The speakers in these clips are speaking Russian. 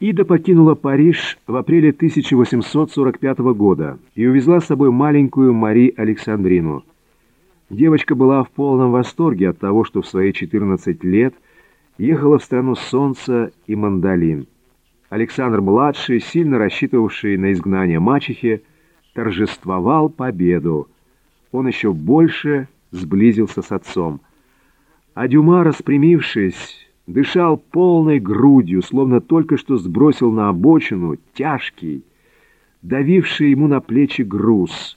Ида покинула Париж в апреле 1845 года и увезла с собой маленькую Мари Александрину. Девочка была в полном восторге от того, что в свои 14 лет ехала в страну солнца и мандолин. Александр-младший, сильно рассчитывавший на изгнание мачехи, торжествовал победу. Он еще больше сблизился с отцом. А Дюма, распрямившись, дышал полной грудью, словно только что сбросил на обочину тяжкий, давивший ему на плечи груз.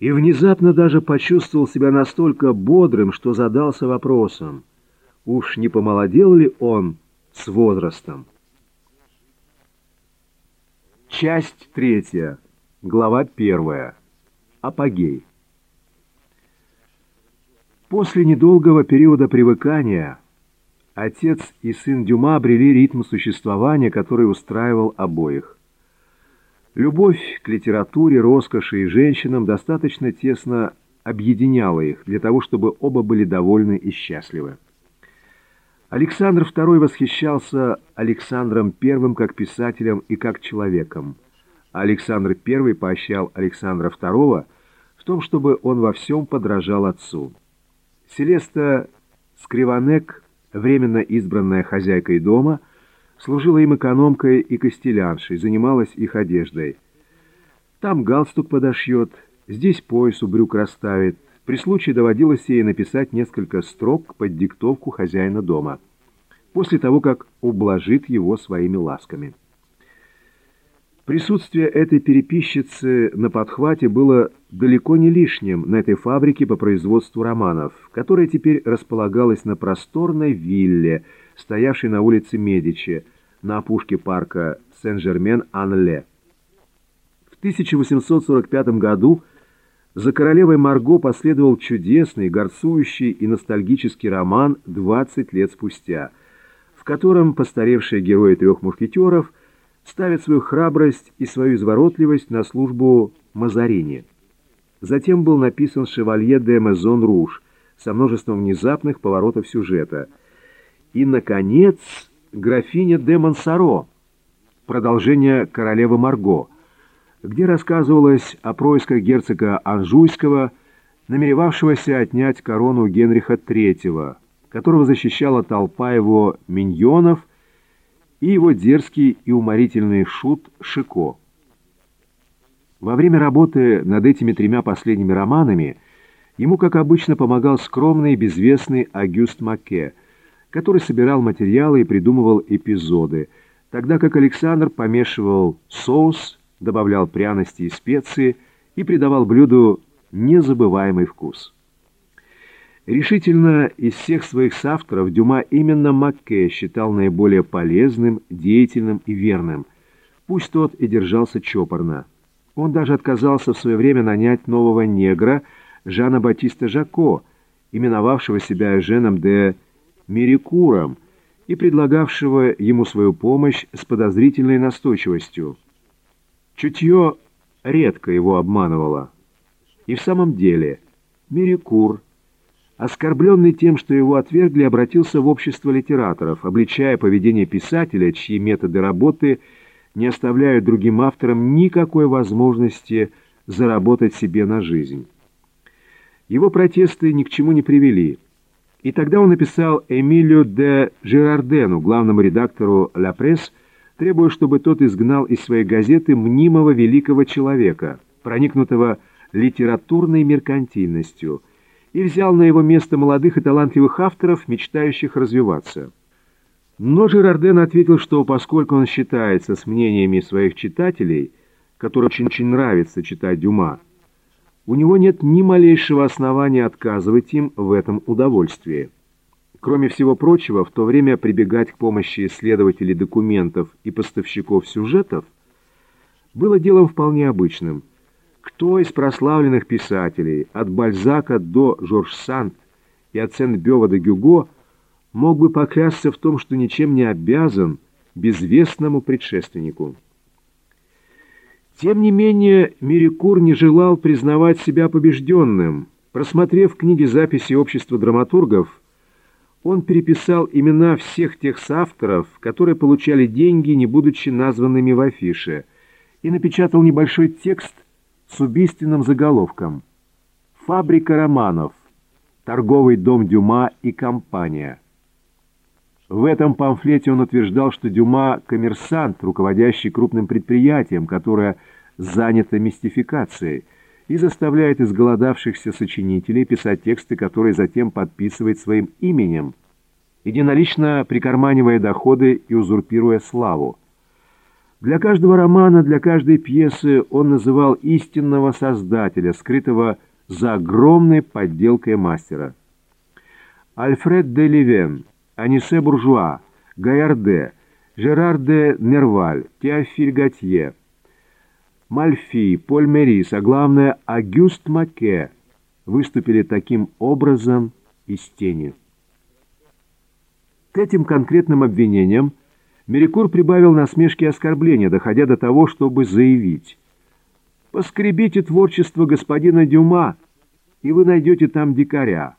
И внезапно даже почувствовал себя настолько бодрым, что задался вопросом, уж не помолодел ли он с возрастом. Часть третья, глава первая. Апогей. После недолгого периода привыкания Отец и сын Дюма обрели ритм существования, который устраивал обоих. Любовь к литературе, роскоши и женщинам достаточно тесно объединяла их для того, чтобы оба были довольны и счастливы. Александр II восхищался Александром I как писателем и как человеком, Александр I поощрял Александра II в том, чтобы он во всем подражал отцу. Селеста Скриванек временно избранная хозяйкой дома, служила им экономкой и костеляншей, занималась их одеждой. Там галстук подошьет, здесь пояс у брюк расставит. При случае доводилось ей написать несколько строк под диктовку хозяина дома, после того, как ублажит его своими ласками. Присутствие этой переписчицы на подхвате было далеко не лишним на этой фабрике по производству романов, которая теперь располагалась на просторной вилле, стоявшей на улице Медичи, на опушке парка Сен-Жермен-Ан-Ле. В 1845 году за королевой Марго последовал чудесный, горцующий и ностальгический роман «20 лет спустя», в котором постаревшие герои трех мушкетеров – ставит свою храбрость и свою изворотливость на службу Мазарини. Затем был написан «Шевалье де Мезон Руж» со множеством внезапных поворотов сюжета. И, наконец, «Графиня де Монсоро», продолжение «Королевы Марго», где рассказывалось о происках герцога Анжуйского, намеревавшегося отнять корону Генриха III, которого защищала толпа его миньонов – и его дерзкий и уморительный шут Шико. Во время работы над этими тремя последними романами ему, как обычно, помогал скромный и безвестный Агюст Маке, который собирал материалы и придумывал эпизоды, тогда как Александр помешивал соус, добавлял пряности и специи и придавал блюду незабываемый вкус. Решительно из всех своих соавторов Дюма именно Макке считал наиболее полезным, деятельным и верным. Пусть тот и держался чопорно. Он даже отказался в свое время нанять нового негра Жана Батиста Жако, именовавшего себя Женом де Мерикуром и предлагавшего ему свою помощь с подозрительной настойчивостью. Чутье редко его обманывало. И в самом деле Мерикур – Оскорбленный тем, что его отвергли, обратился в общество литераторов, обличая поведение писателя, чьи методы работы не оставляют другим авторам никакой возможности заработать себе на жизнь. Его протесты ни к чему не привели. И тогда он написал Эмилию де Жерардену, главному редактору «Ла Пресс», требуя, чтобы тот изгнал из своей газеты мнимого великого человека, проникнутого литературной меркантильностью – и взял на его место молодых и талантливых авторов, мечтающих развиваться. Но Жерарден ответил, что поскольку он считается с мнениями своих читателей, которым очень-очень нравится читать Дюма, у него нет ни малейшего основания отказывать им в этом удовольствии. Кроме всего прочего, в то время прибегать к помощи исследователей документов и поставщиков сюжетов было делом вполне обычным – кто из прославленных писателей, от Бальзака до Жорж Санд и от Сен-Бёва до Гюго, мог бы поклясться в том, что ничем не обязан безвестному предшественнику? Тем не менее, Мирикур не желал признавать себя побежденным. Просмотрев книги записи общества драматургов, он переписал имена всех тех соавторов, которые получали деньги, не будучи названными в афише, и напечатал небольшой текст с убийственным заголовком «Фабрика романов. Торговый дом Дюма и компания». В этом памфлете он утверждал, что Дюма – коммерсант, руководящий крупным предприятием, которое занято мистификацией, и заставляет изголодавшихся сочинителей писать тексты, которые затем подписывает своим именем, единолично прикарманивая доходы и узурпируя славу. Для каждого романа, для каждой пьесы он называл истинного создателя, скрытого за огромной подделкой мастера. Альфред де Ливен, Анисе Буржуа, Гайарде, Жерар де Нерваль, Теофиль Готье – Мальфи, Поль Мерис, а главное, Агюст Маке выступили таким образом из тени. К этим конкретным обвинениям Мерикур прибавил насмешки и оскорбления, доходя до того, чтобы заявить «Поскребите творчество господина Дюма, и вы найдете там дикаря.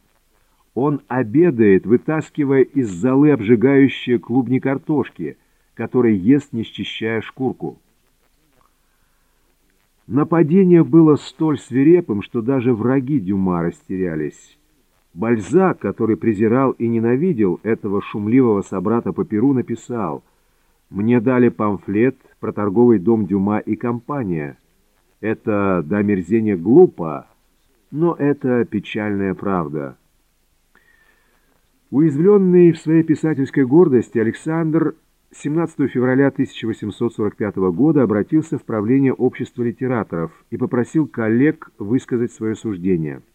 Он обедает, вытаскивая из золы обжигающие клубни картошки, который ест, не счищая шкурку». Нападение было столь свирепым, что даже враги Дюма растерялись. Бальзак, который презирал и ненавидел этого шумливого собрата по Перу, написал «Мне дали памфлет про торговый дом Дюма и компания. Это до омерзения глупо, но это печальная правда». Уязвленный в своей писательской гордости, Александр 17 февраля 1845 года обратился в правление общества литераторов и попросил коллег высказать свое суждение –